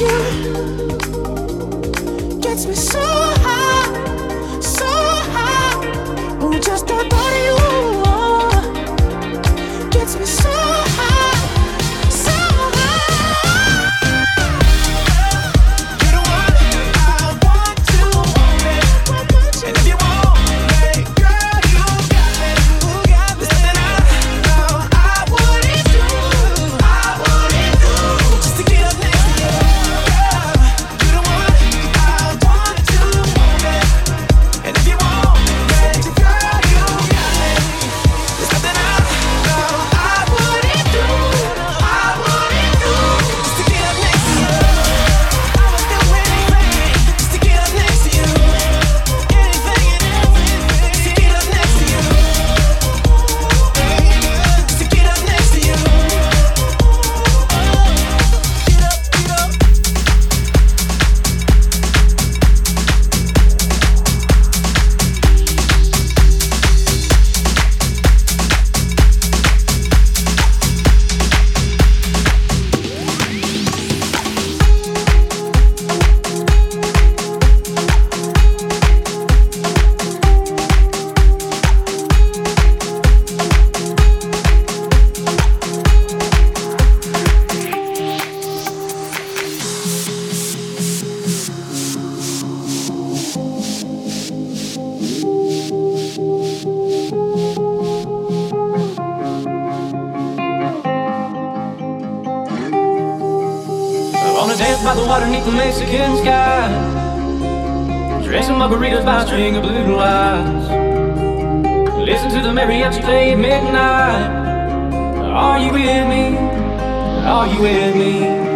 you dance by the water beneath the Mexican sky. Drinking margaritas by a string of blue lights. Listen to the mariachi play at midnight. Are you with me? Are you with me?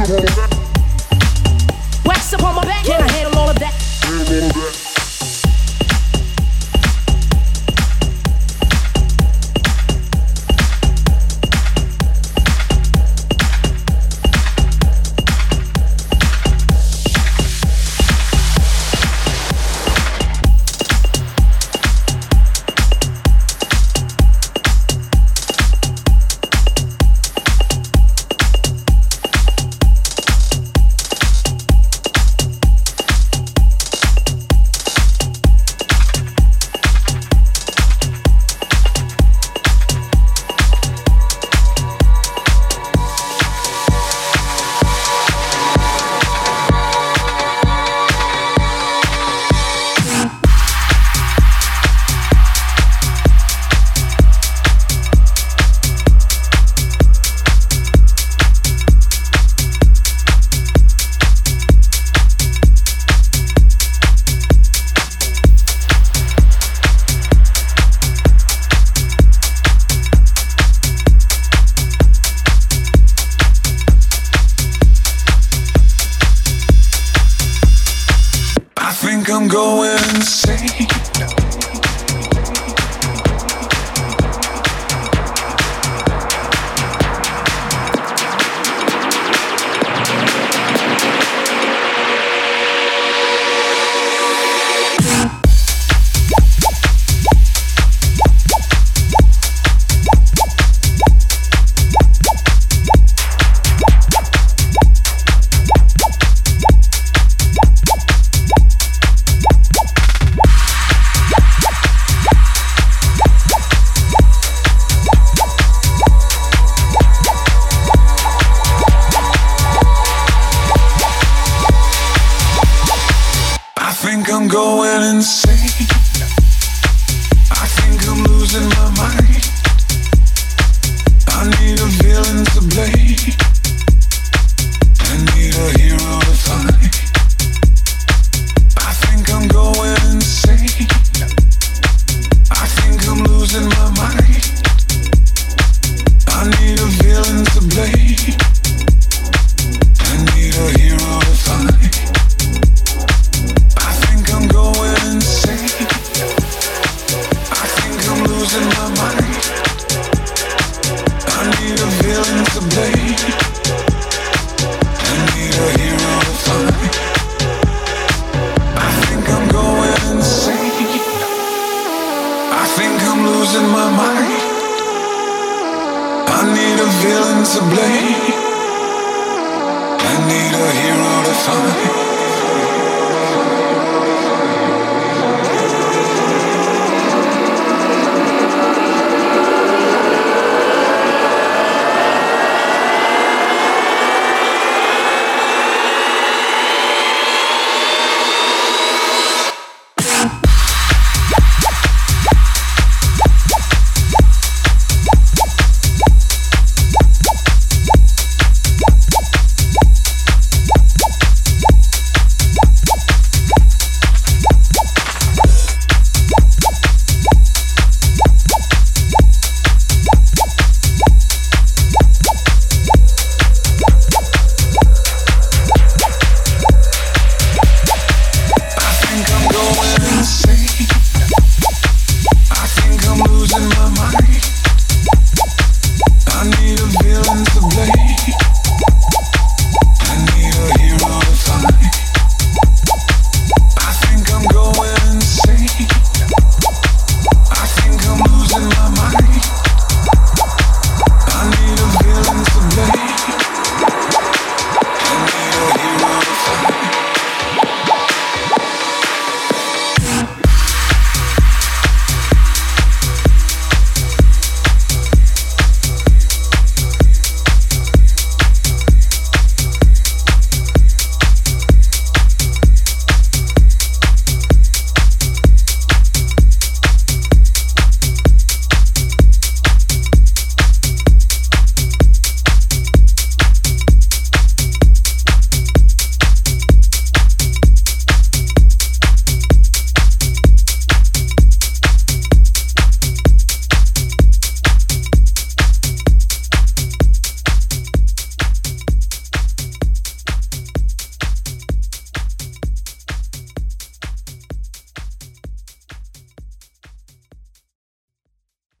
Wax